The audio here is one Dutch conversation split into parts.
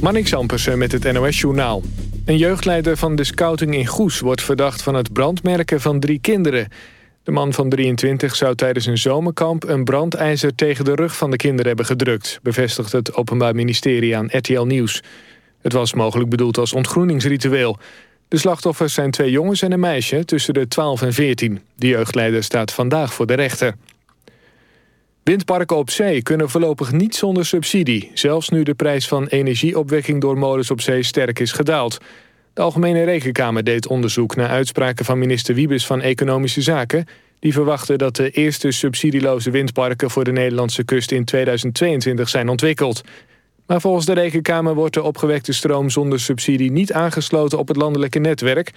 Manik Ampersen met het NOS-journaal. Een jeugdleider van de scouting in Goes wordt verdacht van het brandmerken van drie kinderen. De man van 23 zou tijdens een zomerkamp een brandijzer tegen de rug van de kinderen hebben gedrukt, bevestigt het Openbaar Ministerie aan RTL Nieuws. Het was mogelijk bedoeld als ontgroeningsritueel. De slachtoffers zijn twee jongens en een meisje tussen de 12 en 14. De jeugdleider staat vandaag voor de rechter. Windparken op zee kunnen voorlopig niet zonder subsidie... zelfs nu de prijs van energieopwekking door molens op zee sterk is gedaald. De Algemene Rekenkamer deed onderzoek naar uitspraken van minister Wiebes van Economische Zaken... die verwachtte dat de eerste subsidieloze windparken voor de Nederlandse kust in 2022 zijn ontwikkeld. Maar volgens de Rekenkamer wordt de opgewekte stroom zonder subsidie niet aangesloten op het landelijke netwerk.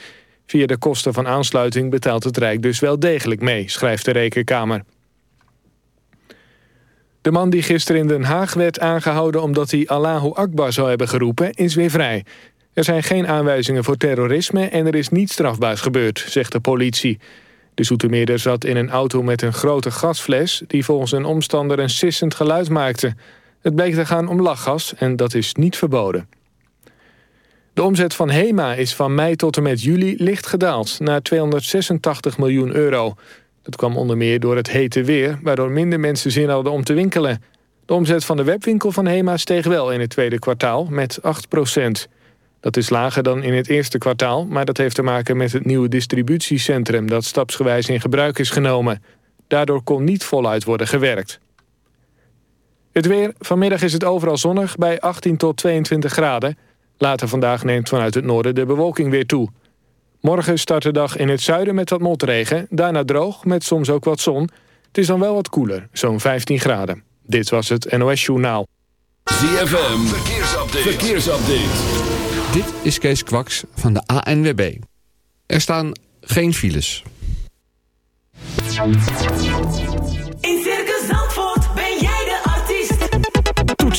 Via de kosten van aansluiting betaalt het Rijk dus wel degelijk mee, schrijft de Rekenkamer. De man die gisteren in Den Haag werd aangehouden omdat hij Allahu Akbar zou hebben geroepen, is weer vrij. Er zijn geen aanwijzingen voor terrorisme en er is niets strafbaars gebeurd, zegt de politie. De Zoetermeerder zat in een auto met een grote gasfles... die volgens een omstander een sissend geluid maakte. Het bleek te gaan om lachgas en dat is niet verboden. De omzet van HEMA is van mei tot en met juli licht gedaald... naar 286 miljoen euro. Dat kwam onder meer door het hete weer... waardoor minder mensen zin hadden om te winkelen. De omzet van de webwinkel van HEMA steeg wel in het tweede kwartaal met 8 procent. Dat is lager dan in het eerste kwartaal... maar dat heeft te maken met het nieuwe distributiecentrum... dat stapsgewijs in gebruik is genomen. Daardoor kon niet voluit worden gewerkt. Het weer. Vanmiddag is het overal zonnig bij 18 tot 22 graden. Later vandaag neemt vanuit het noorden de bewolking weer toe. Morgen start de dag in het zuiden met wat motregen. Daarna droog, met soms ook wat zon. Het is dan wel wat koeler, zo'n 15 graden. Dit was het NOS Journaal. ZFM, verkeersupdate. verkeersupdate. Dit is Kees Kwaks van de ANWB. Er staan geen files.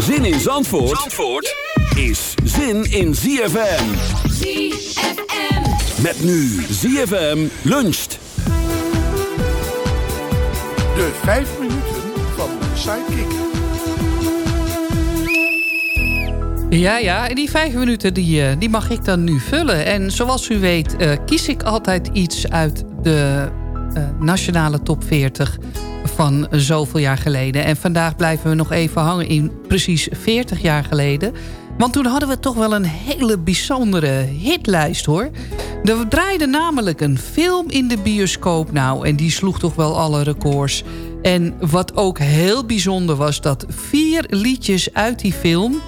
Zin in Zandvoort, Zandvoort is zin in ZFM. ZFM. Met nu ZFM luncht. De vijf minuten van Sidekick. Ja, ja, en die vijf minuten die, eh, die mag ik dan nu vullen. En zoals u weet eh, kies ik altijd iets uit de eh, nationale top 40 van zoveel jaar geleden. En vandaag blijven we nog even hangen in precies 40 jaar geleden. Want toen hadden we toch wel een hele bijzondere hitlijst hoor. Er draaide namelijk een film in de bioscoop nou. En die sloeg toch wel alle records. En wat ook heel bijzonder was... dat vier liedjes uit die film...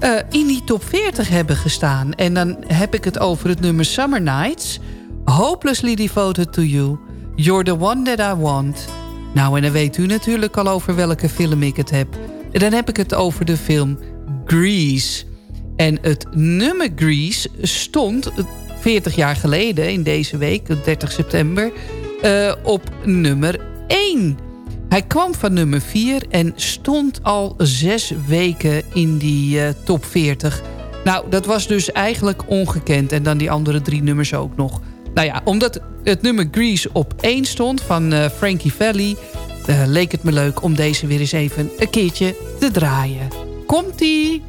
eh, in die top 40 hebben gestaan. En dan heb ik het over het nummer Summer Nights... Hopelessly Devoted to You... You're the One That I Want... Nou, en dan weet u natuurlijk al over welke film ik het heb. En dan heb ik het over de film Grease. En het nummer Grease stond 40 jaar geleden in deze week, 30 september, eh, op nummer 1. Hij kwam van nummer 4 en stond al zes weken in die eh, top 40. Nou, dat was dus eigenlijk ongekend. En dan die andere drie nummers ook nog. Nou ja, omdat het nummer Grease op één stond van uh, Frankie Valli... Uh, leek het me leuk om deze weer eens even een keertje te draaien. Komt-ie!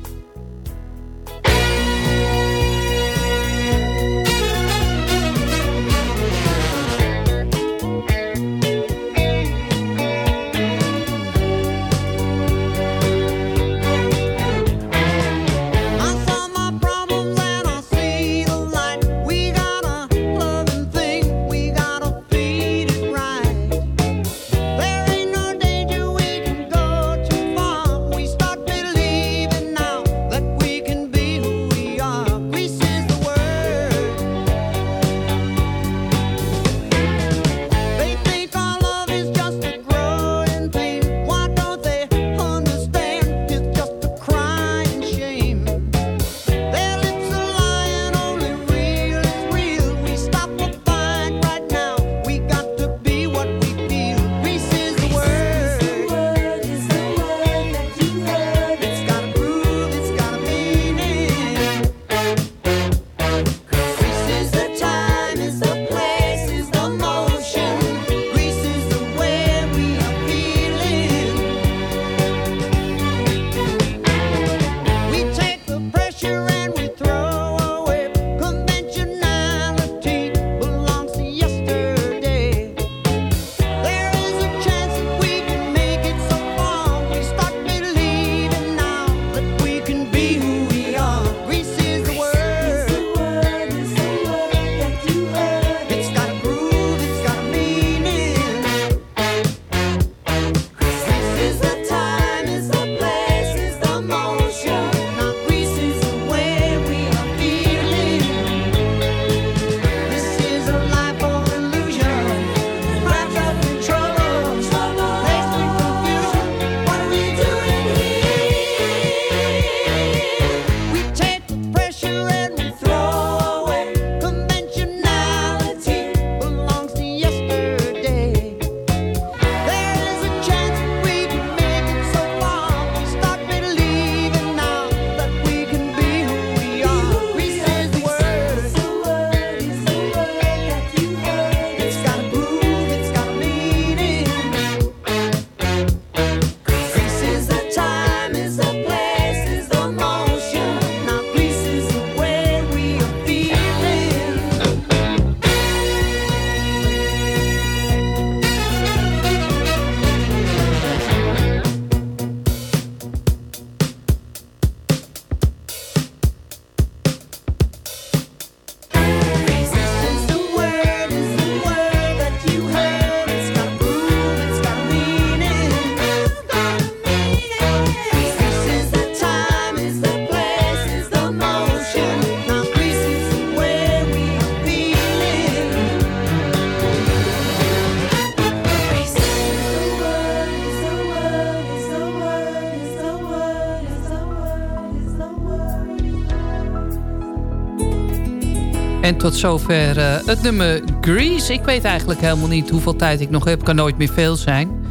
Tot zover uh, het nummer Grease. Ik weet eigenlijk helemaal niet hoeveel tijd ik nog heb. Kan nooit meer veel zijn.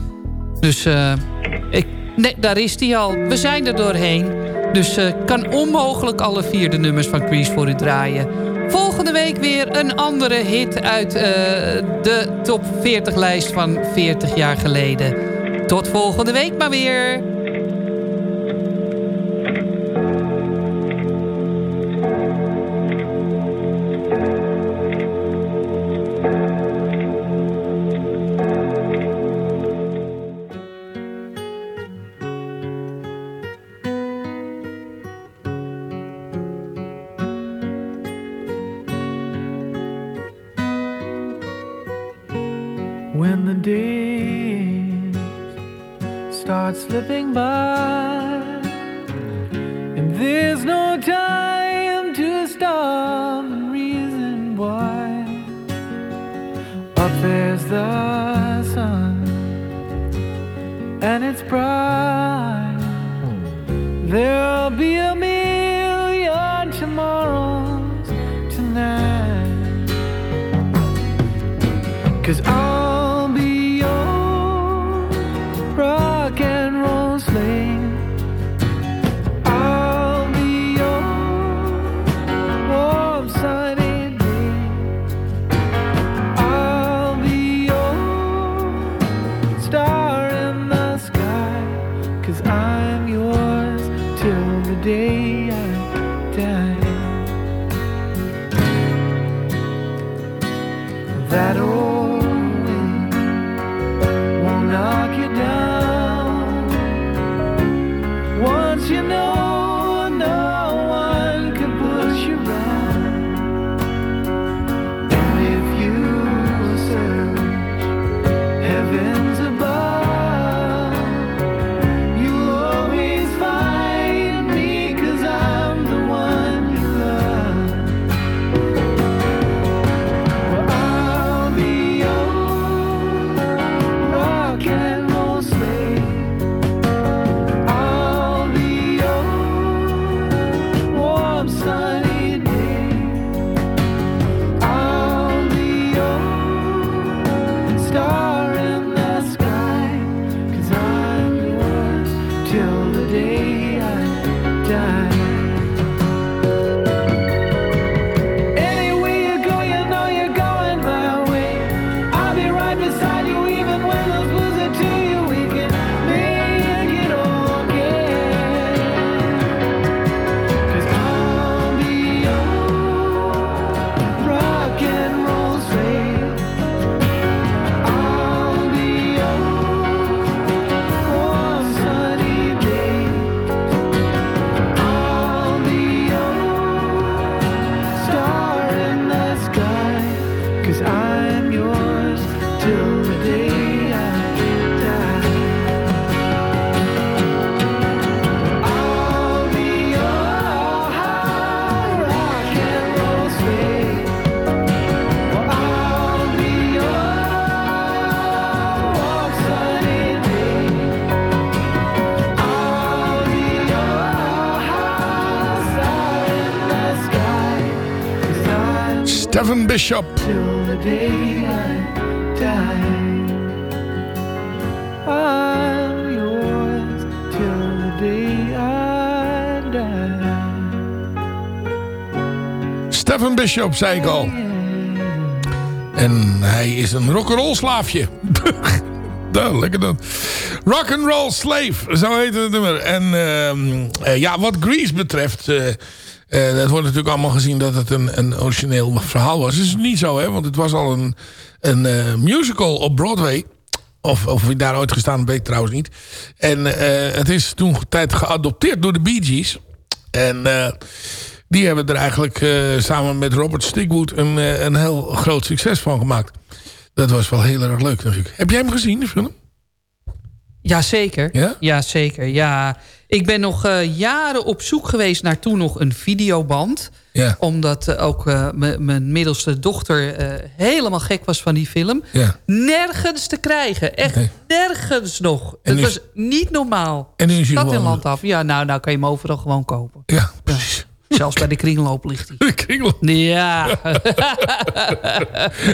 Dus uh, ik, daar is die al. We zijn er doorheen. Dus uh, kan onmogelijk alle vier de nummers van Grease voor u draaien. Volgende week weer een andere hit uit de top 40 lijst van 40 jaar geleden. Tot volgende week maar weer. days start slipping by, and there's no time to stop and reason why. Up there's the sun, and it's bright. There'll be die. Stephen Bishop, zei ik al. En hij is een rock'n'roll slaafje. Lekker dan. Rock'n'roll Slave, zo heet het nummer. En ehm, eh, ja, wat Grease betreft... eh eh, dat wordt natuurlijk allemaal gezien dat het een, een origineel verhaal was. Dat is niet zo, hè? Want het was al een, een eh, musical op Broadway. Of, of hij daar ooit gestaan weet ik trouwens niet. En eh, het is toen tijd geadopteerd door de Bee Gees. En die hebben er eigenlijk samen met Robert Stigwood een, een heel groot succes van gemaakt. Dat was wel heel erg leuk natuurlijk. Heb jij hem gezien, de film? Jazeker. Ja? Jazeker, ja. Ik ben nog eh, jaren op zoek geweest naar toen nog een videoband. Ja. Omdat eh, ook eh, mijn middelste dochter helemaal gek was van die film. Ja. Nergens te krijgen. Echt nergens nog. Het was niet normaal. En nu is Stad en land af. Ja, nou, nou kan je hem overal gewoon kopen. Ja, precies. Zelfs bij de kringloop ligt hij. De kringel. Ja,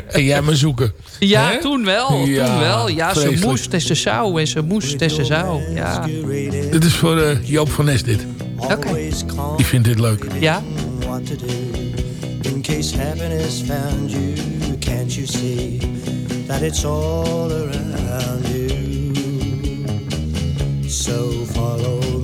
En jij maar zoeken. ja Hè? toen wel. Ja, toen wel. Ja, ze moest en ze zou en ze moest en ze zou. Ja, Dit is voor eh, Joop van Nes dit. oké. Die vindt dit leuk. Ja, in case happiness found you. Can't you see that it's all around you? So follow me.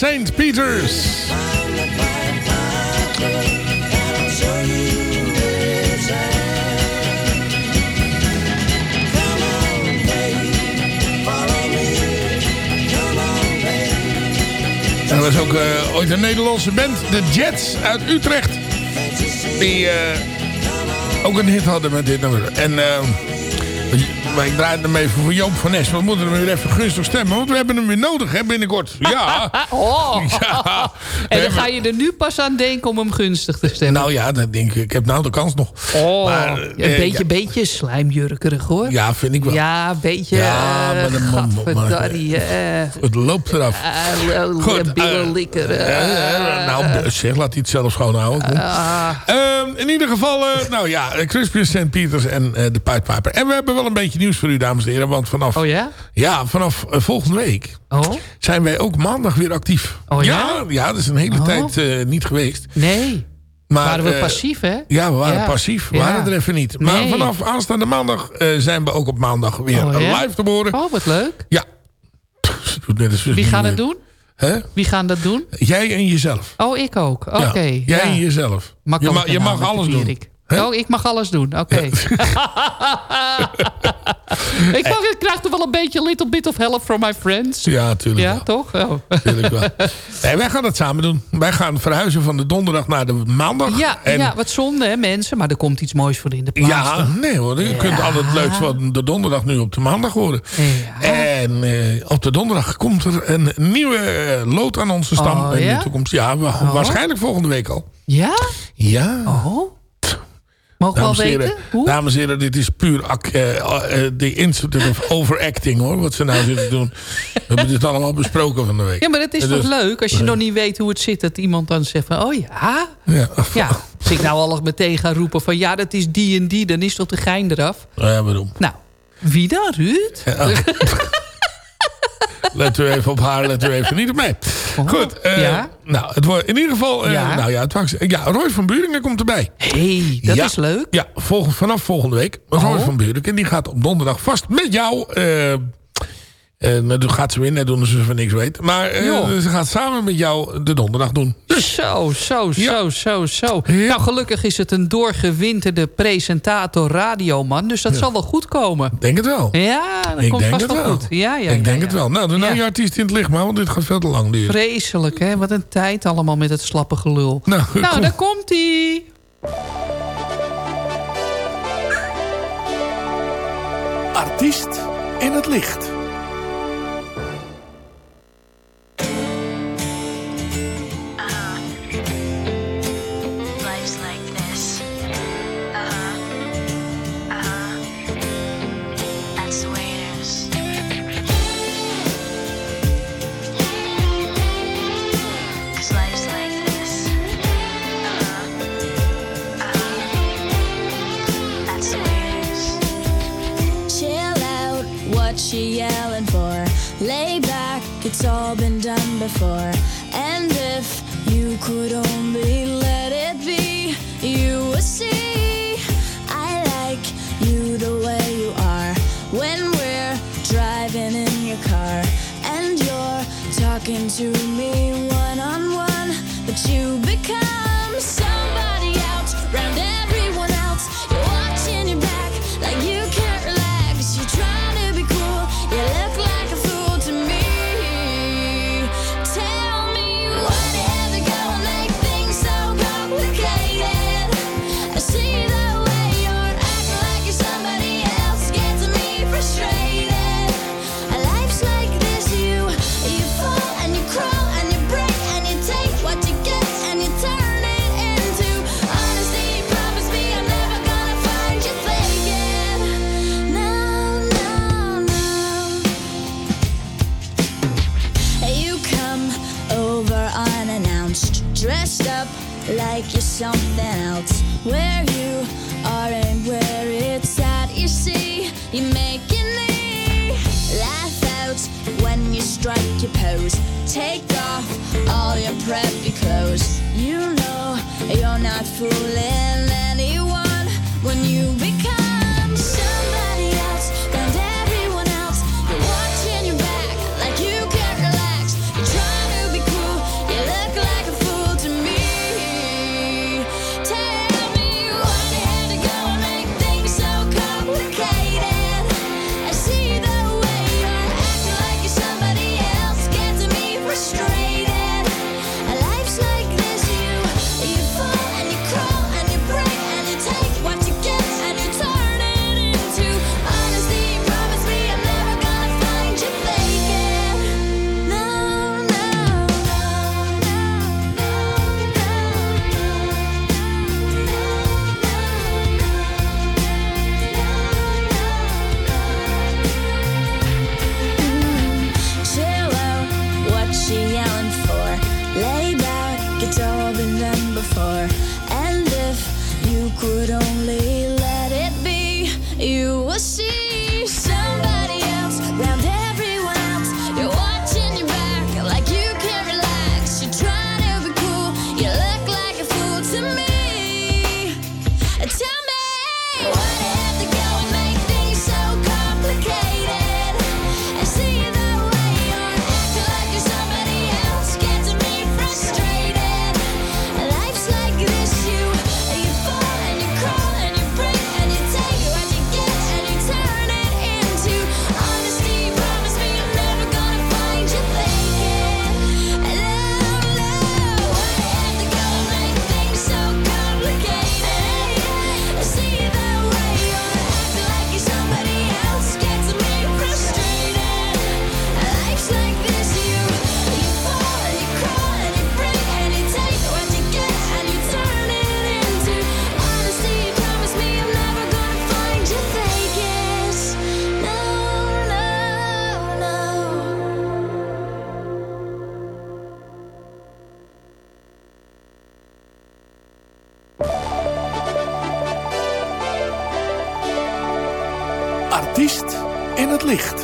babe. En er was ook eh, ooit een Nederlandse band, de Jets uit Utrecht. Die eh, ook een hit hadden met dit nummer. En eh, maar ik draai hem even voor Joop van Nes. We moeten hem weer even gunstig stemmen. Want we hebben hem weer nodig hè, binnenkort. Ja. Oh. Ja. En dan ga je er nu pas aan denken om hem gunstig te stemmen. Nou ja, dat denk ik. Ik heb nou de kans nog. oh, maar, een eh, beetje, ja. beetje slijmjurkerig hoor. Ja, vind ik wel. Ja, een beetje... Ja, maar de man- Gadverdarrie, eh, Het loopt eraf. eh, Goed, eh, likker. Eh, eh, nou, zeg, laat hij het zelf schoonhouden. Kom. Ehm, in ieder geval, eh, nou ja, Crispy St. Peters en eh, de Pied Piper. En we hebben wel een beetje nieuws voor u, dames en heren. Want vanaf, Oh ja? ja, vanaf eh, volgende week Oh? zijn wij ook maandag weer actief. Oh ja? Ja, dat is een hele Oh. tijd niet geweest. Nee. Maar, Waren we passief, hè? Ja, we waren Ja. passief. We Ja. waren er even niet. Maar Nee. vanaf aanstaande maandag zijn we ook op maandag weer Oh, live te horen. Oh, wat leuk. Ja. Wie niet het doen? Hè? Wie gaan dat doen? Jij en jezelf. Oh, ik ook. Oké. Ja, jij ja. en jezelf. Je, Makkelijke mag, je mag alles Erik. Doen. Oh, ik mag alles doen. Oké. ik, mag, ik krijg toch wel een beetje little bit of help from my friends. Ja, tuurlijk Ja, wel. toch? Oh. Tuurlijk wel. Nee, wij gaan het samen doen. Wij gaan verhuizen van de donderdag naar de maandag. Ja, En ja, wat zonde hè mensen. Maar er komt iets moois voor in de plaats. Ja, toch? nee hoor. Je kunt al het leuks van de donderdag nu op de maandag horen. En eh, op de donderdag komt er een nieuwe eh, lood aan onze stam Oh, in ja? de toekomst. Ja, Oh. waarschijnlijk volgende week al. Ja? Ja. Oh. Mogen we al Dames en heren, weten? Hoe? dames en heren, dit is puur ac- eh, eh, de institute of overacting hoor. Wat ze nou zitten doen. We hebben dit allemaal besproken van de week. Ja, maar het is toch dus- leuk als je nog niet weet hoe het zit... dat iemand dan zegt van, oh ja? Ja. Ja, als ik nou al meteen ga roepen van... ja, dat is die en die, dan is toch de gein eraf? Ja, waarom? Nou, wie dan, Ruud? Let u even op haar, let u even niet op mij. Goed. eh, Oh, ja? Nou, het wordt in ieder geval... eh, Ja. Nou ja, het was, ja, Roy van Buringen komt erbij. hey, dat Ja. is leuk. Ja, vanaf volgende week. Roy Oh. van Buringen, die gaat op donderdag vast met jou... eh eh, nou, dan gaat ze weer net doen alsof ze van niks weet. Maar eh, ze gaat samen met jou de donderdag doen. Zo, zo, zo, zo, zo. Ja. Nou, gelukkig is het een doorgewinterde presentator radioman. Dus dat zal wel goed komen. Denk het wel. Ja, dat Ik komt denk vast het wel goed. Ja, ja, ik ja, denk ja. het wel. Nou, dan nou je artiest in het licht maar, want dit gaat veel te lang duren. Vreselijk, hè? Wat een tijd allemaal met het slappe gelul. Nou, Nou, kom. daar komt-ie. Artiest in het licht. Could licht.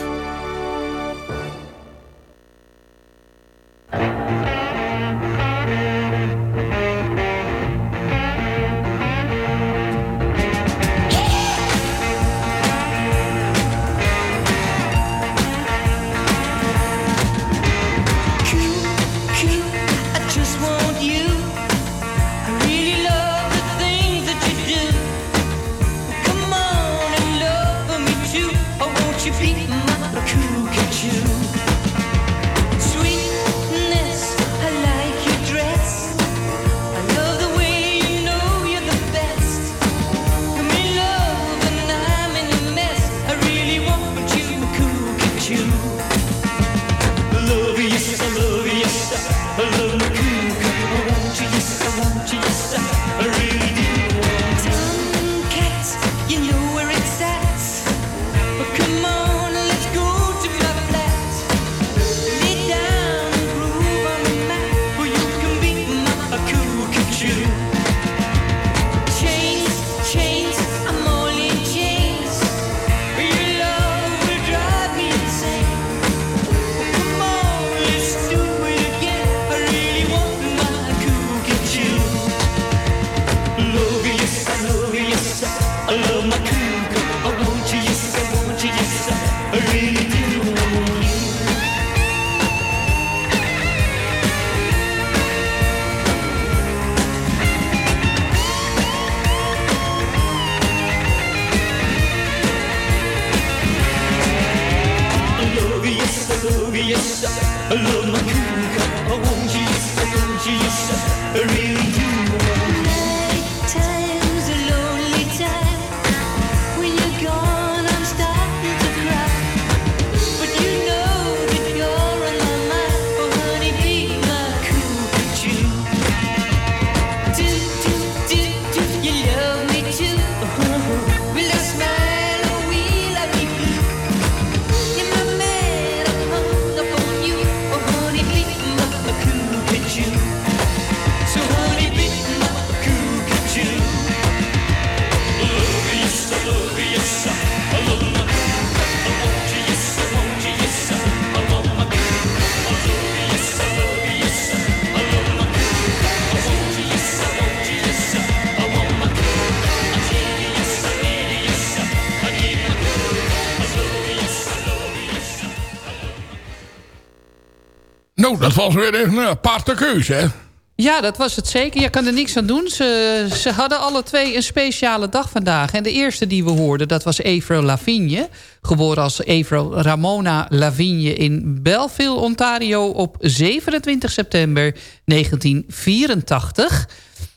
Dat was weer een aparte keuze, hè? Ja, dat was het zeker. Je kan er niks aan doen. Ze, ze hadden alle twee een speciale dag vandaag. En de eerste die we hoorden, dat was Avril Lavigne. Geboren als Avril Ramona Lavigne in Belleville, Ontario... op 27 september 1984.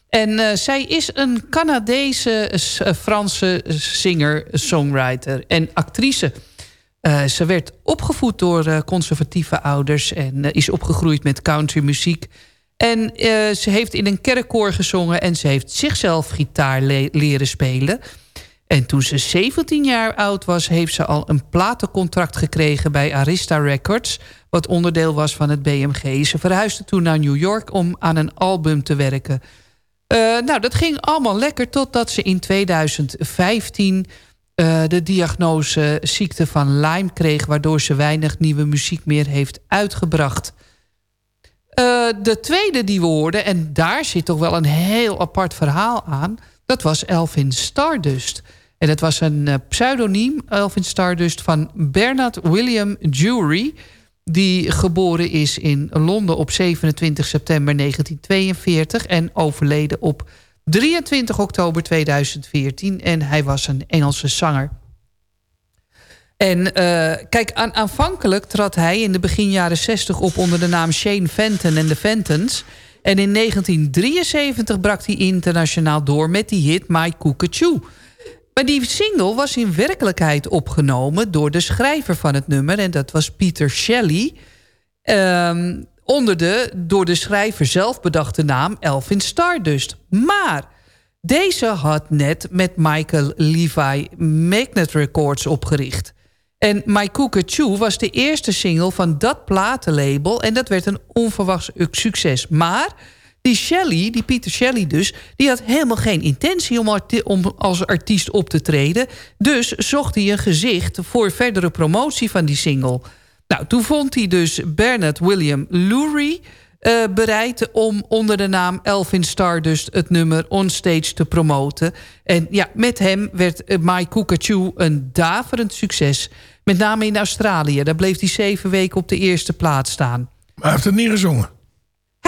En eh, zij is een Canadese, eh, Franse singer, songwriter en actrice... Eh, ze werd opgevoed door eh, conservatieve ouders... en eh, is opgegroeid met countrymuziek. En ze heeft in een kerkkoor gezongen... en ze heeft zichzelf gitaar le- leren spelen. En toen ze 17 jaar oud was... heeft ze al een platencontract gekregen bij Arista Records... wat onderdeel was van het BMG. Ze verhuisde toen naar New York om aan een album te werken. Nou, dat ging allemaal lekker totdat ze in 2015 eh, de diagnose ziekte van Lyme kreeg... waardoor ze weinig nieuwe muziek meer heeft uitgebracht. Eh, de tweede die we hoorden, en daar zit toch wel een heel apart verhaal aan... dat was Elvin Stardust. En het was een eh, pseudoniem, Elvin Stardust, van Bernard William Jury... die geboren is in Londen op 27 september 1942... en overleden op 23 oktober 2014. En hij was een Engelse zanger. En eh, kijk, aan, aanvankelijk trad hij in de begin jaren 60 op onder de naam Shane Fenton en de Fentons. En in 1973 brak hij internationaal door met die hit My Cuckoo. Maar die single was in werkelijkheid opgenomen door de schrijver van het nummer. En dat was Peter Shelley. Ehm, onder de door de schrijver zelf bedachte naam Elvin Stardust. Maar deze had net met Michael Levi Magnet Records opgericht. En My Cuckoo was de eerste single van dat platenlabel... en dat werd een onverwachts succes. Maar Die Shelley, die Pieter Shelley dus... die had helemaal geen intentie om als artiest op te treden. Dus zocht hij een gezicht voor verdere promotie van die single. Nou, toen vond hij dus Bernard William Lurie... eh, bereid om onder de naam Elvin Stardust... het nummer Onstage te promoten. En ja, met hem werd eh, My Cuckoo een daverend succes. Met name in Australië. Daar bleef hij zeven weken op de eerste plaats staan. Maar hij heeft het niet gezongen.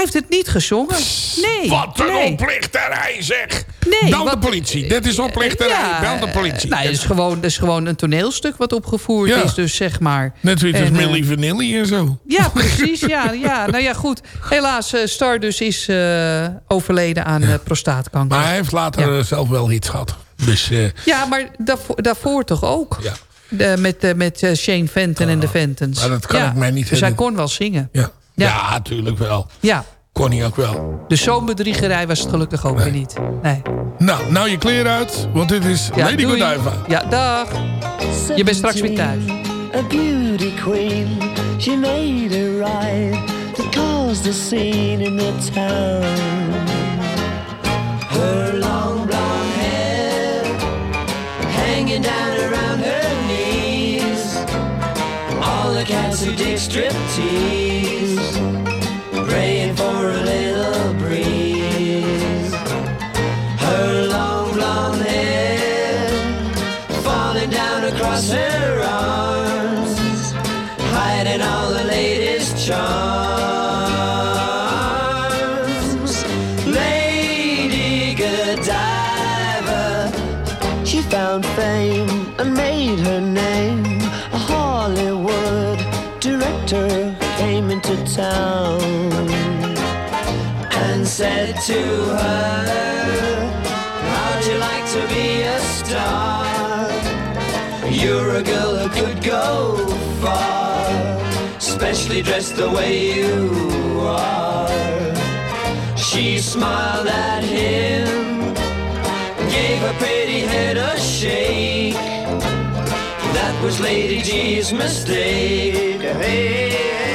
Hij heeft het niet gezongen. Nee. Wat een nee. oplichterij zeg. Nee, Bel de politie. Dit is oplichterij. Ja, Bel de politie. Nou, het is gewoon, het is gewoon een toneelstuk wat opgevoerd Ja. is, dus zeg maar. Net zoiets als En, eh, Millie Vanilli en zo. Ja, precies. Ja, ja. Nou ja, goed. Helaas, eh, Stardust is eh, overleden aan eh, prostaatkanker. Maar hij heeft later zelf wel iets gehad. Dus Ja, maar daarvoor, daarvoor toch ook? Ja. De, met met Shane Fenton en de Fentons. maar dat kan ja. ik mij niet Dus hij kon wel zingen. ja. Ja. Ja, natuurlijk wel. Ja. Kon hij ook wel. Dus zo'n bedriegerij was het gelukkig ook weer niet. Nee. Nou, nou je kleren uit, want dit is Ja, Lady doei. Godiva. Ja, dag. Je bent straks weer thuis. A beauty queen, she made a ride that caused the scene in the town. Her long blonde hair hanging down around her knees. All the cats who dig striptease, to her, How'd you like to be a star? You're a girl who could go far, especially dressed the way you are. She smiled at him, gave her pretty head a shake. That was Lady G's mistake. Hey, hey,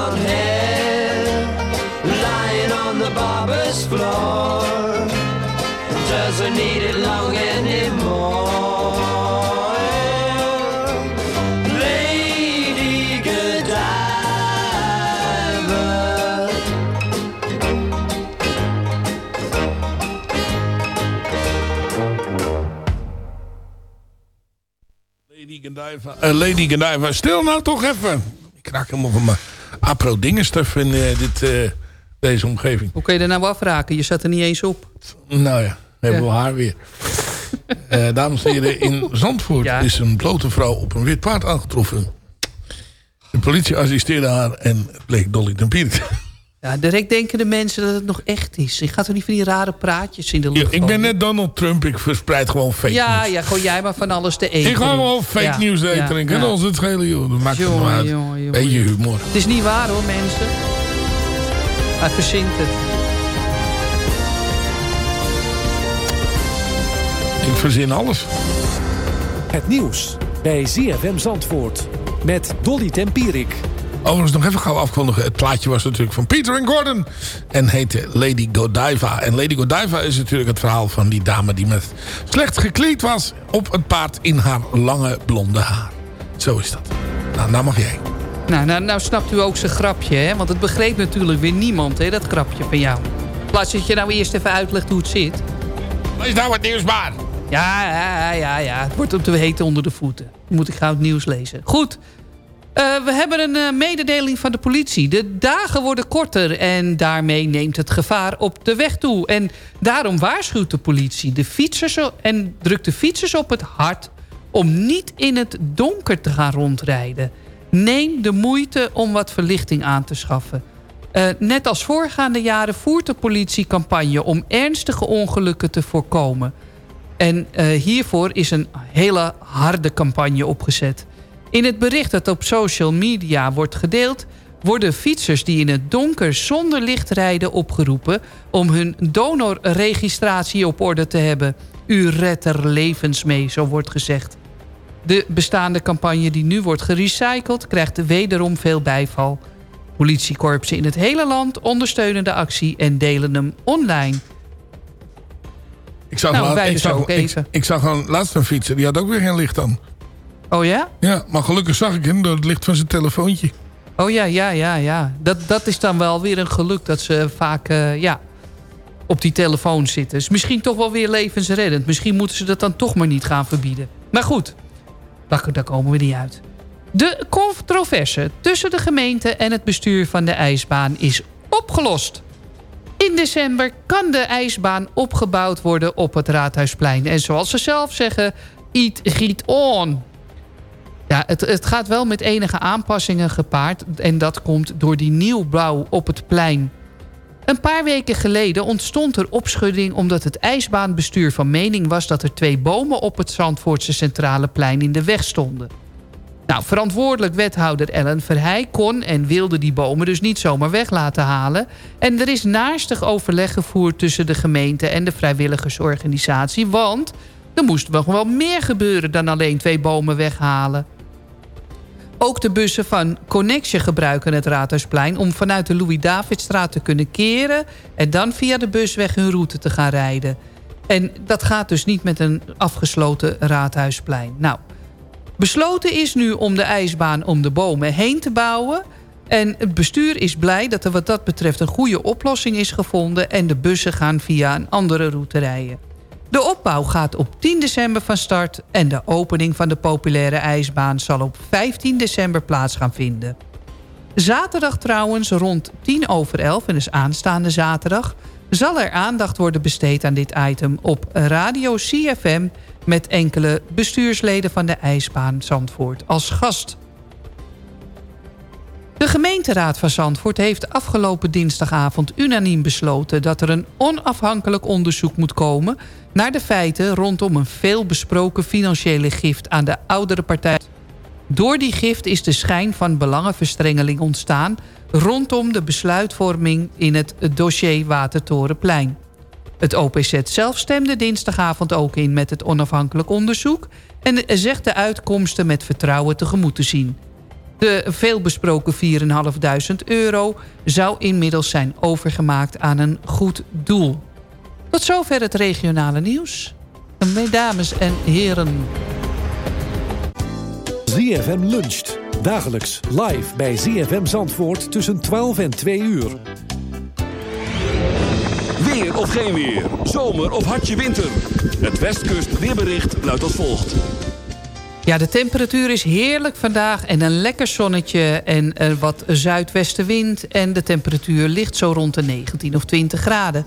floor doesn't need it long anymore. Lady Godiva. Lady Godiva. Eh, Lady Godiva. Stil nou toch even. Ik raak helemaal van mijn apro dingenstuff in eh, dit, eh, deze omgeving. Hoe kun je er nou afraken? Je zat er niet eens op. Nou ja, hebben we Ja. haar weer. Eh, dames en heren, in Zandvoort is een blote vrouw op een wit paard aangetroffen. De politie assisteerde haar en het bleek Dolly Tempierik. Ja, direct denken de mensen dat het nog echt is. Je gaat er niet van die rare praatjes in de Ja, lucht ik ben net Donald Trump, ik verspreid gewoon fake Ja, nieuws. ja, gooi jij maar van alles te eten. Ik ga gewoon fake Ja, nieuws eten. ja, en ons het schelen, joh. Dat maakt het uit. jongen, jongen, Beetje humor. Het is niet waar hoor, mensen. Hij verzint het. Ik verzin alles. Het nieuws bij ZFM Zandvoort met Dolly Tempierik. Overigens nog even gauw afkondigen. Het plaatje was natuurlijk van Peter en Gordon. En heette Lady Godiva. En Lady Godiva is natuurlijk het verhaal van die dame... die met slecht gekleed was op het paard in haar lange blonde haar. Zo is dat. Nou, nou mag jij. Nou, nou, nou snapt u ook zijn grapje, hè? Want het begreep natuurlijk weer niemand, hè, dat grapje van jou. Plaats dat je nou eerst even uitlegt hoe het zit. Is nou het nieuws maar? Ja, ja, ja, ja. Het wordt op de hete onder de voeten. Dan moet ik gauw het nieuws lezen. Goed. Eh, we hebben een eh, mededeling van de politie. De dagen worden korter en daarmee neemt het gevaar op de weg toe. En daarom waarschuwt de politie de fietsers en drukt de fietsers op het hart... om niet in het donker te gaan rondrijden. Neem de moeite om wat verlichting aan te schaffen. Eh, net als voorgaande jaren voert de politie campagne... om ernstige ongelukken te voorkomen. En eh, hiervoor is een hele harde campagne opgezet. In het bericht dat op social media wordt gedeeld... worden fietsers die in het donker zonder licht rijden opgeroepen... om hun donorregistratie op orde te hebben. U redt er levens mee, zo wordt gezegd. De bestaande campagne die nu wordt gerecycled... krijgt wederom veel bijval. Politiekorpsen in het hele land ondersteunen de actie... en delen hem online. Ik zag, Nou, laat- ik, dus zag, ook ik, ik zag een, laatst een fietser, die had ook weer geen licht aan. Oh ja? Ja, maar gelukkig zag ik hem door het licht van zijn telefoontje. Oh ja, ja, ja, ja. Dat, dat is dan wel weer een geluk dat ze vaak eh, ja, op die telefoon zitten. Is misschien toch wel weer levensreddend. Misschien moeten ze dat dan toch maar niet gaan verbieden. Maar goed, daar, komen we niet uit. De controverse tussen de gemeente en het bestuur van de ijsbaan is opgelost. In december kan de ijsbaan opgebouwd worden op het Raadhuisplein. En zoals ze zelf zeggen, eat, giet on. Ja, het, het gaat wel met enige aanpassingen gepaard. En dat komt door die nieuwbouw op het plein. Een paar weken geleden ontstond er opschudding... omdat het ijsbaanbestuur van mening was... dat er twee bomen op het Zandvoortse centrale plein in de weg stonden. Nou, verantwoordelijk wethouder Ellen Verheij kon en wilde die bomen dus niet zomaar weg laten halen. En er is naastig overleg gevoerd tussen de gemeente en de vrijwilligersorganisatie. Want er moest nog wel meer gebeuren dan alleen twee bomen weghalen. Ook de bussen van Connection gebruiken het Raadhuisplein... om vanuit de Louis-Davidstraat te kunnen keren... en dan via de busweg hun route te gaan rijden. En dat gaat dus niet met een afgesloten Raadhuisplein. Nou, besloten is nu om de ijsbaan om de bomen heen te bouwen... En het bestuur is blij dat er wat dat betreft een goede oplossing is gevonden... en de bussen gaan via een andere route rijden. De opbouw gaat op 10 december van start... en de opening van de populaire ijsbaan zal op 15 december plaats gaan vinden. Zaterdag trouwens rond 10 over 11, en dus aanstaande zaterdag... zal er aandacht worden besteed aan dit item op Radio CFM... met enkele bestuursleden van de ijsbaan Zandvoort als gast. De gemeenteraad van Zandvoort heeft afgelopen dinsdagavond unaniem besloten... dat er een onafhankelijk onderzoek moet komen... naar de feiten rondom een veelbesproken financiële gift aan de oudere partij. Door die gift is de schijn van belangenverstrengeling ontstaan... rondom de besluitvorming in het dossier Watertorenplein. Het OPZ zelf stemde dinsdagavond ook in met het onafhankelijk onderzoek... en zegt de uitkomsten met vertrouwen tegemoet te zien... De veelbesproken 4.500 euro zou inmiddels zijn overgemaakt aan een goed doel. Tot zover het regionale nieuws. Dames en heren. ZFM luncht. Dagelijks live bij ZFM Zandvoort tussen 12 en 2 uur. Weer of geen weer. Zomer of hartje winter. Het Westkust weerbericht luidt als volgt. Ja, de temperatuur is heerlijk vandaag en een lekker zonnetje en eh, wat zuidwestenwind. En de temperatuur ligt zo rond de 19 of 20 graden.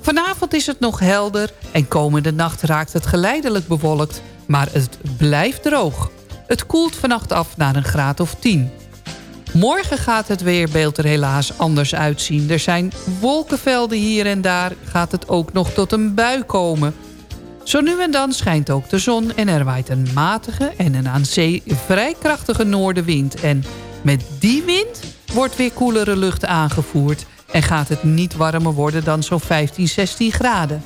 Vanavond is het nog helder en komende nacht raakt het geleidelijk bewolkt. Maar het blijft droog. Het koelt vannacht af naar een graad of 10. Morgen gaat het weerbeeld er helaas anders uitzien. Er zijn wolkenvelden hier en daar. Gaat het ook nog tot een bui komen. Zo nu en dan schijnt ook de zon en er waait een matige en een aan zee vrij krachtige noordenwind. En met die wind wordt weer koelere lucht aangevoerd... en gaat het niet warmer worden dan zo'n 15, 16 graden.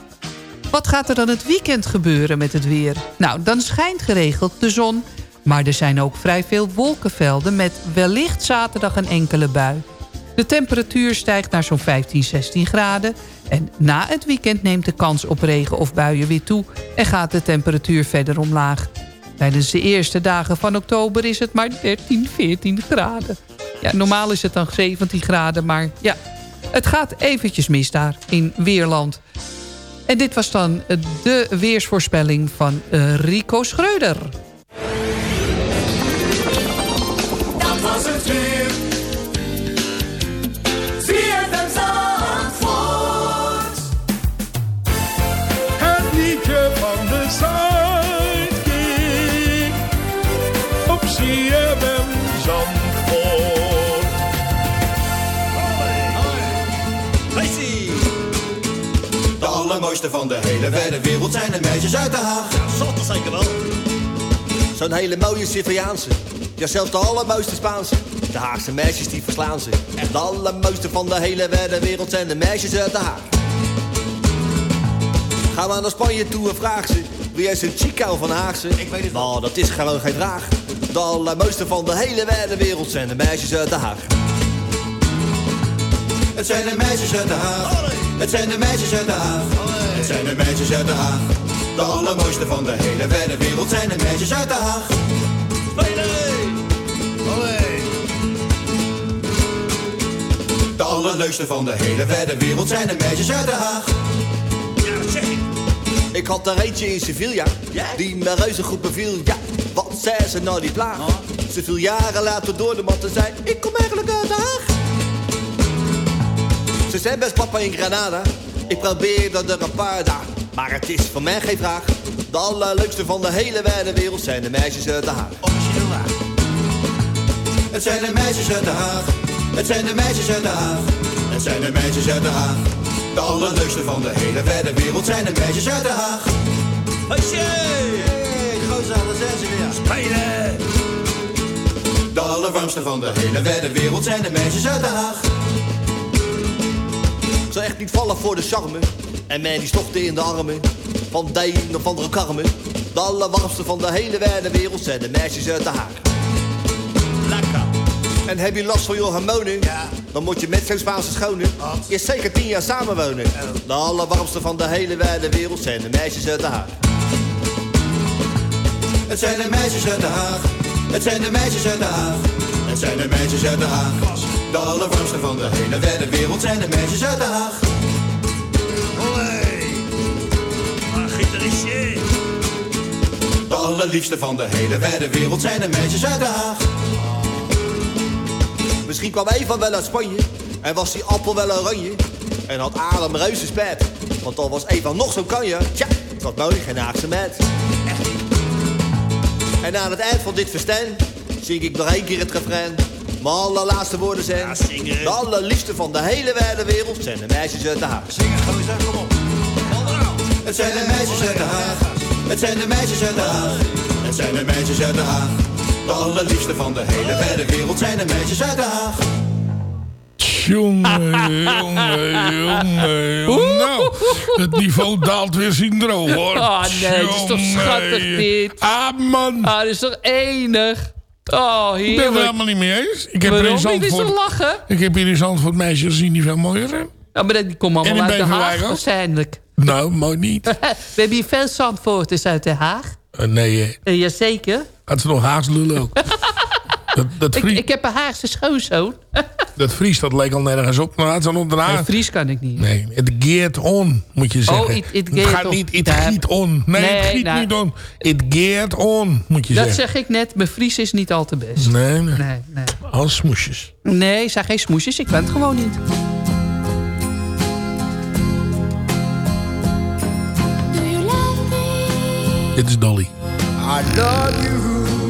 Wat gaat er dan het weekend gebeuren met het weer? Nou, dan schijnt geregeld de zon... maar er zijn ook vrij veel wolkenvelden... met wellicht zaterdag een enkele bui. De temperatuur stijgt naar zo'n 15, 16 graden... en na het weekend neemt de kans op regen of buien weer toe... en gaat de temperatuur verder omlaag. Tijdens de eerste dagen van oktober is het maar 13, 14 graden. Ja, normaal is het dan 17 graden, maar ja... het gaat eventjes mis daar in Weerland. En dit was dan de weersvoorspelling van eh, Rico Schreuder. Allermooiste van de hele wijde wereld zijn de meisjes uit Den Haag. Ja, zat dat zeker wel. Zo'n hele mooie Siciliaanse. Ja, zelfs de allermooiste Spaanse. De Haagse meisjes die verslaan ze. Echt de allermooiste van de hele wijde wereld zijn de meisjes uit Den Haag. Gaan we naar Spanje toe en vraag ze. Wie is een Chico van Haagse? Ik weet het Nou, dat is gewoon geen vraag. De allermooiste van de hele wijde wereld zijn de meisjes uit Den Haag. Het zijn de meisjes uit Den Haag. Het zijn de meisjes uit Den Haag. Het zijn de meisjes uit Den Haag. De allermooiste van de hele wijde wereld zijn de meisjes uit Den Haag. De allerleukste van de hele wijde wereld zijn de meisjes uit Den Haag. Ja, dat zeg ik. Ik had er eentje in Sevilla, die me reuze goed beviel. Ja, wat zei ze nou die plaag? Ze viel jaren later door de mat en zei, ik kom eigenlijk uit Den Haag. Ze zijn best papa in Granada. Ik probeer dat er een paar daar. Maar het is voor mij geen vraag. De allerleukste van de hele wijde wereld zijn de meisjes uit Den Haag. Het zijn de meisjes uit Den Haag. Het zijn de meisjes uit Den Haag. Het zijn de meisjes uit Den Haag. De allerleukste van de hele wijde wereld zijn de meisjes uit Den Haag. Hey, gozer, daar zijn ze weer. Spelen! De allerwarmste van de hele wijde wereld zijn de meisjes uit Den Haag. Echt niet vallen voor de charme. En mij die stokte in de armen. Van de een of andere karmen. De allerwarmste van de hele wijde wereld zijn de meisjes uit Den Haag. Lekker. En heb je last van je hormonen? Ja. Dan moet je met zo'n Spaanse schone eerst zeker tien jaar samenwonen. De allerwarmste van de hele wijde wereld zijn de meisjes uit Den Haag. Het zijn de meisjes uit Den Haag. Het zijn de meisjes uit Den Haag. Het zijn de meisjes uit Den Haag. De allerwarmste van de hele wijde wereld zijn de meisjes uit Den Haag. De allerliefste van de hele wijde wereld zijn de meisjes uit Den Haag. Misschien kwam Eva wel uit Spanje en was die appel wel oranje. En had Adam reuze spijt, want al was Eva nog zo kanje. Tja, het was mooi geen Haagse meid. En aan het eind van dit festijn zing ik nog één keer het refrein. Mijn allerlaatste woorden zijn... de allerliefste van de hele wijde wereld zijn de meisjes uit Den Haag. Zing het, gozer, kom op. Het zijn de meisjes uit Den Haag. Het zijn de meisjes uit Den Haag. Het zijn de meisjes uit Den Haag. De allerliefste van de hele wijde wereld zijn de meisjes uit Den Haag. Jongen, jongen, jongen, jongen. Nou, het niveau daalt weer syndroom, hoor. Ah, nee, het is toch schattig dit. Ah, man. Ah, dit is toch enig. Oh, Ik ben het er helemaal niet mee eens. Ik heb Waarom? Is Zandvoort, lachen? ik heb hier in Zandvoort meisjes gezien die veel mooier zijn. Ja, maar die komen En allemaal uit Den Haag waarschijnlijk. Nou, mooi niet. We hebben hier veel Zandvoorters uit Den Haag. Eh, nee, Uh, jazeker. had ze nog Haags lullen ook. dat, dat, Ik, Fries, ik heb een Haagse schoonzoon. dat Fries, dat leek al nergens op. Maar daarna... Nee, Fries kan ik niet. Nee, het geert on, moet je zeggen. Oh, it- it het gaat on. niet, het Ja. giet on. Nee, het giet nou. niet on. Het geert on, moet je Dat zeggen. zeg ik net. Mijn Fries is niet al te best. Nee, nee. Nee, nee. Als smoesjes. Nee, zijn geen smoesjes. Ik ben het gewoon niet. Dit is Dolly. I love you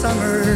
summer.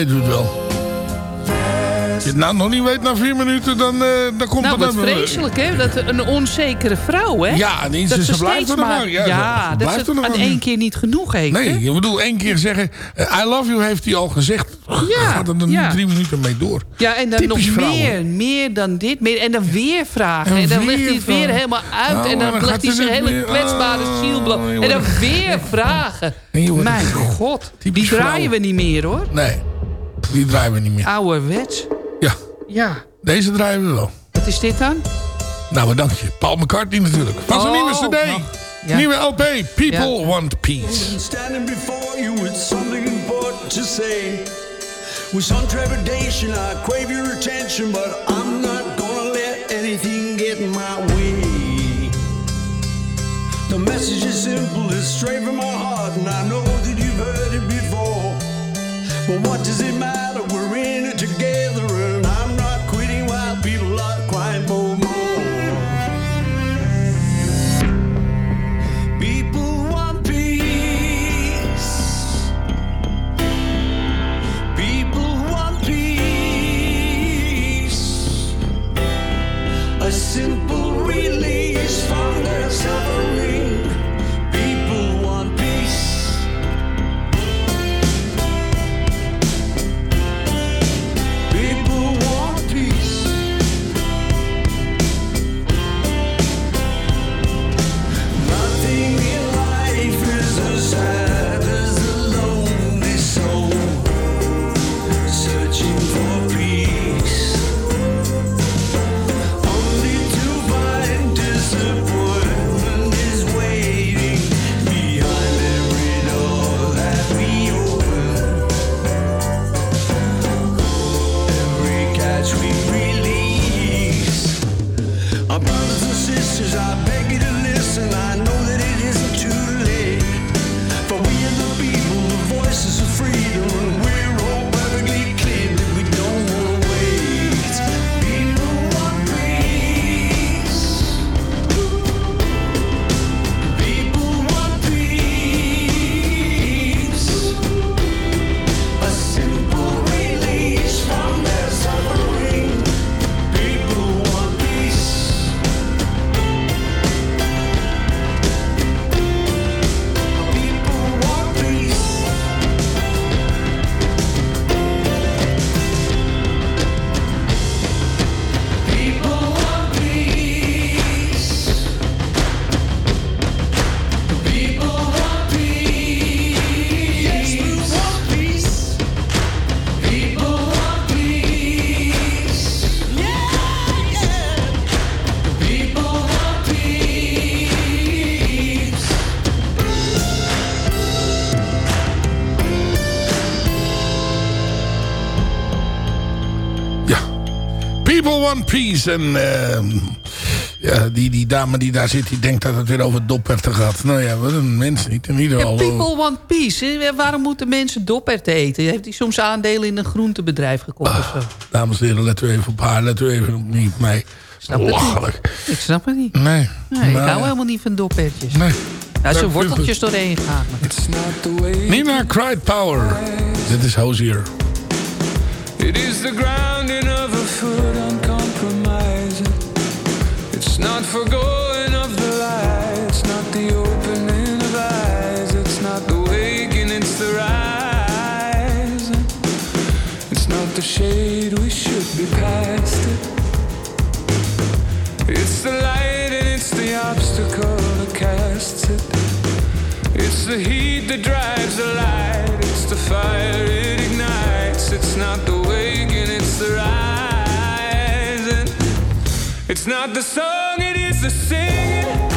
Ja, nou weten we het wel. Als je het nou nog niet weet na vier minuten, dan, eh, dan komt Nou, wat dan- vreselijk, hè? Dat een onzekere vrouw, hè? Ja, die- dat ze blijft steeds er maar, maar. Ja, Ja, ze dat blijft ze het aan één keer niet genoeg heeft. Nee, je bedoel één keer zeggen... eh, I love you heeft hij al gezegd. Ja, gaat er dan ja. drie minuten mee door. Ja, en dan Typisch nog vrouwen. meer, meer dan dit. Meer, en dan weer vragen. En En, dan legt hij het weer helemaal uit. Oh, en en dan, dan legt hij zijn hele weer- kwetsbare oh, ziel bloot. je En dan weer vragen. En Mijn god, die draaien we niet meer hoor. Nee, die draaien we niet meer. Ouderwets. Ja, Ja, deze draaien we wel. wat is dit dan? Nou, bedankt je. Paul McCartney natuurlijk. Van zijn Oh, nieuwe cd. nou, ja. Nieuwe LP. People Want Peace. Standing before you with something important to say. With some trepidation, I crave your attention, but I'm not gonna let anything get in my way. The message is simple, it's straight from my heart, and I know that you've heard it before. But what does it matter? We're in it together, Piece. En ehm, ja, die, die dame die daar zit, die denkt dat het weer over dopperten gaat. Nou ja, wat een mens niet. In ieder Ja, geval. people want peace. hè. Waarom moeten mensen doperten eten? Heeft hij soms aandelen in een groentebedrijf gekocht of zo? Dames en heren, let u even op haar, let u even op niet mij. Snap. Lachelijk. Ik snap het niet. Nee. Nee, ik Nou, hou helemaal niet van dopertjes. Nee. Ja, zijn worteltjes doorheen gaan. Nina Cried Power. Dit is Hozier. It is the grounding of a foot. It's not forgoing of the light. It's not the opening of eyes. It's not the waking, it's the. It's not the shade, we should be past it. It's the light and it's the obstacle that casts it. It's the heat that drives the light. It's the fire it ignites. It's not the waking, it's the rising. It's not the it is the singing.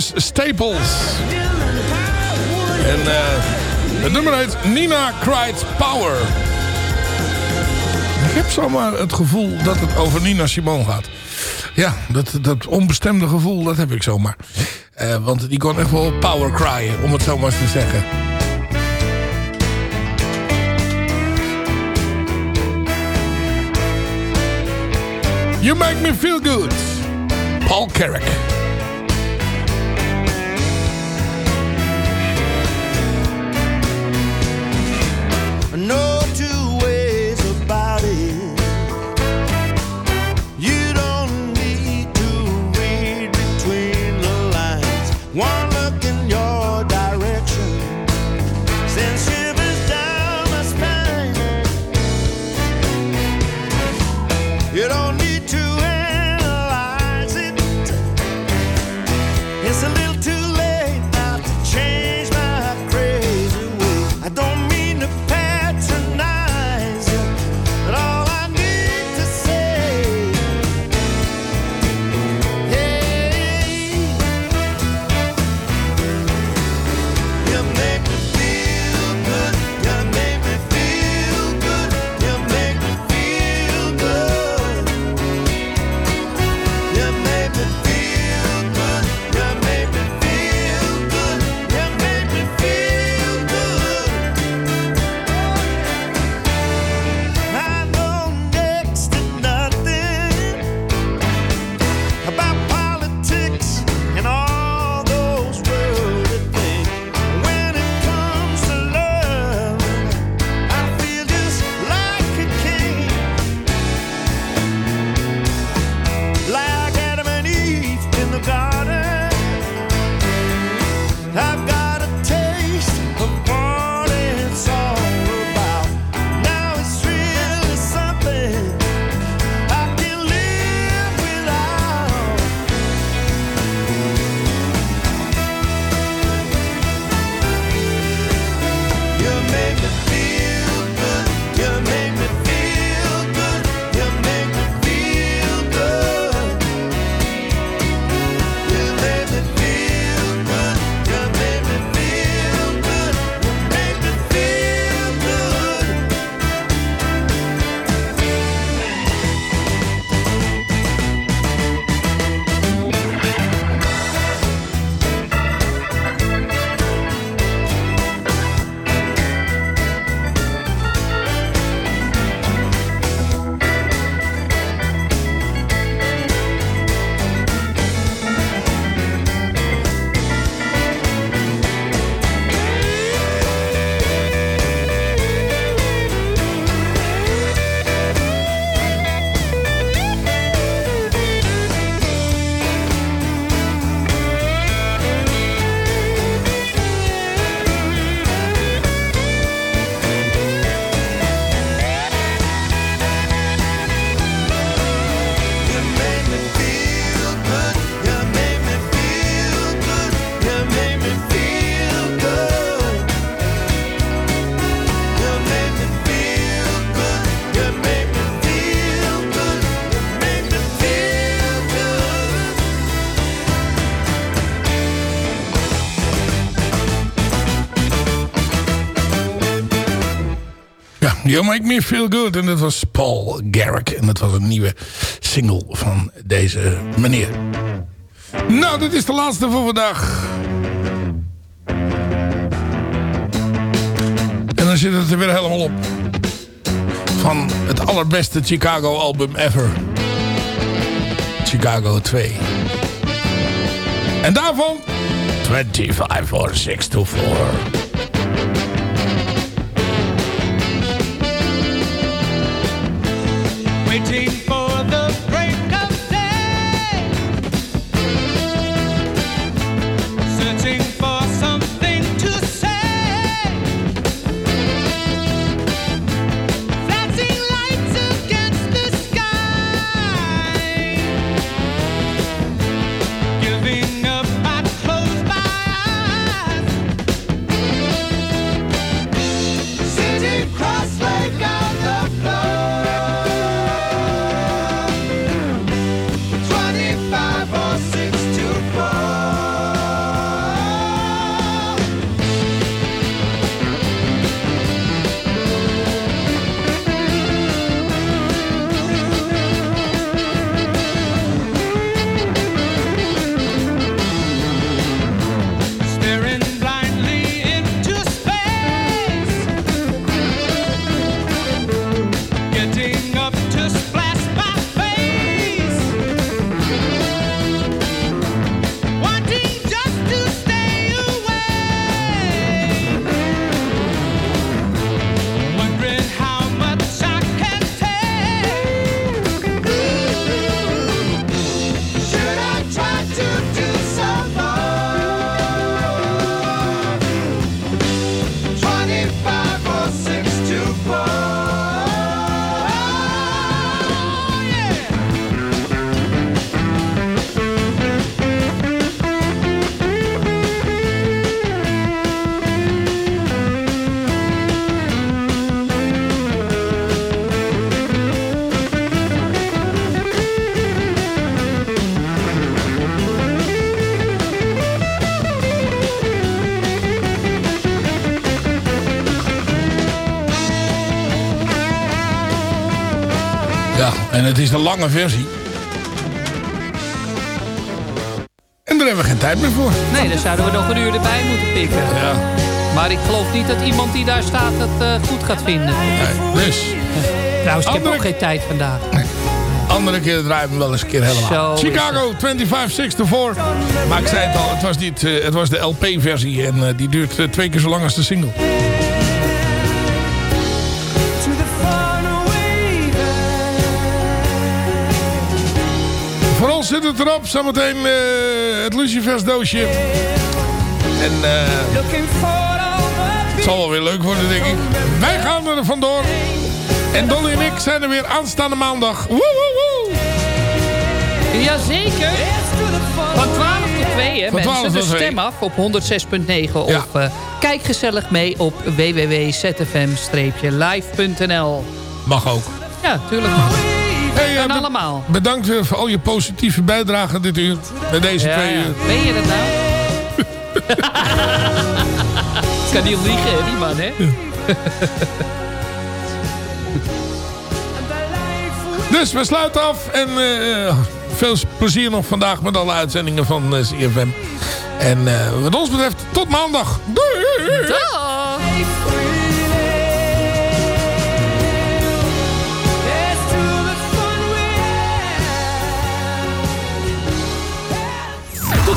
Staples. En eh, het nummer heet Nina Cried Power. Ik heb zomaar het gevoel dat het over Nina Simone gaat. Ja, dat, dat onbestemde gevoel, dat heb ik zomaar. Eh, want die kon echt wel power cryen, om het zo maar te zeggen. You Make Me Feel Good. Paul Carrick. You Make Me Feel Good. En dat was Paul Garrick. En dat was een nieuwe single van deze meneer. Nou, dit is de laatste voor vandaag. En dan zit het er weer helemaal op. Van het allerbeste Chicago album ever. Chicago 2. En daarvan 25 or 6 to 4. Ja, en het is de lange versie. En daar hebben we geen tijd meer voor. Nee, dan zouden we nog een uur erbij moeten pikken. Ja. Maar ik geloof niet dat iemand die daar staat het eh, goed gaat vinden. Nee, dus. Trouwens, ik heb Andere- ook geen tijd vandaag. Andere keer draaien we wel eens een keer helemaal. Zo Chicago 25 6 to 4. Maar ik zei het al, het was, niet, eh, het was de LP-versie. En eh, die duurt twee keer zo lang als de single. Voor ons zit het erop. Zometeen eh het Lucifers doosje. En eh, for het zal wel weer leuk worden, denk ik. Wij gaan er vandoor. En Dolly en ik zijn er weer aanstaande maandag. Woe, woe, woe. Jazeker. Van 12 tot 2, hè, Van 12 mensen. Dus 2. stem af op 106.9. Of eh, kijk gezellig mee op www.zfm-live.nl. Mag ook. Ja, tuurlijk mag. Hey, eh, en be- allemaal. Bedankt voor al je positieve bijdrage dit uur. Bij deze Ja, twee ja. uur. Ben je dat nou? kan niet liegen, hè, die man, hè? Dus we sluiten af. En eh, veel plezier nog vandaag met alle uitzendingen van eh, CFM. En eh, wat ons betreft, tot maandag. Doei! Dag!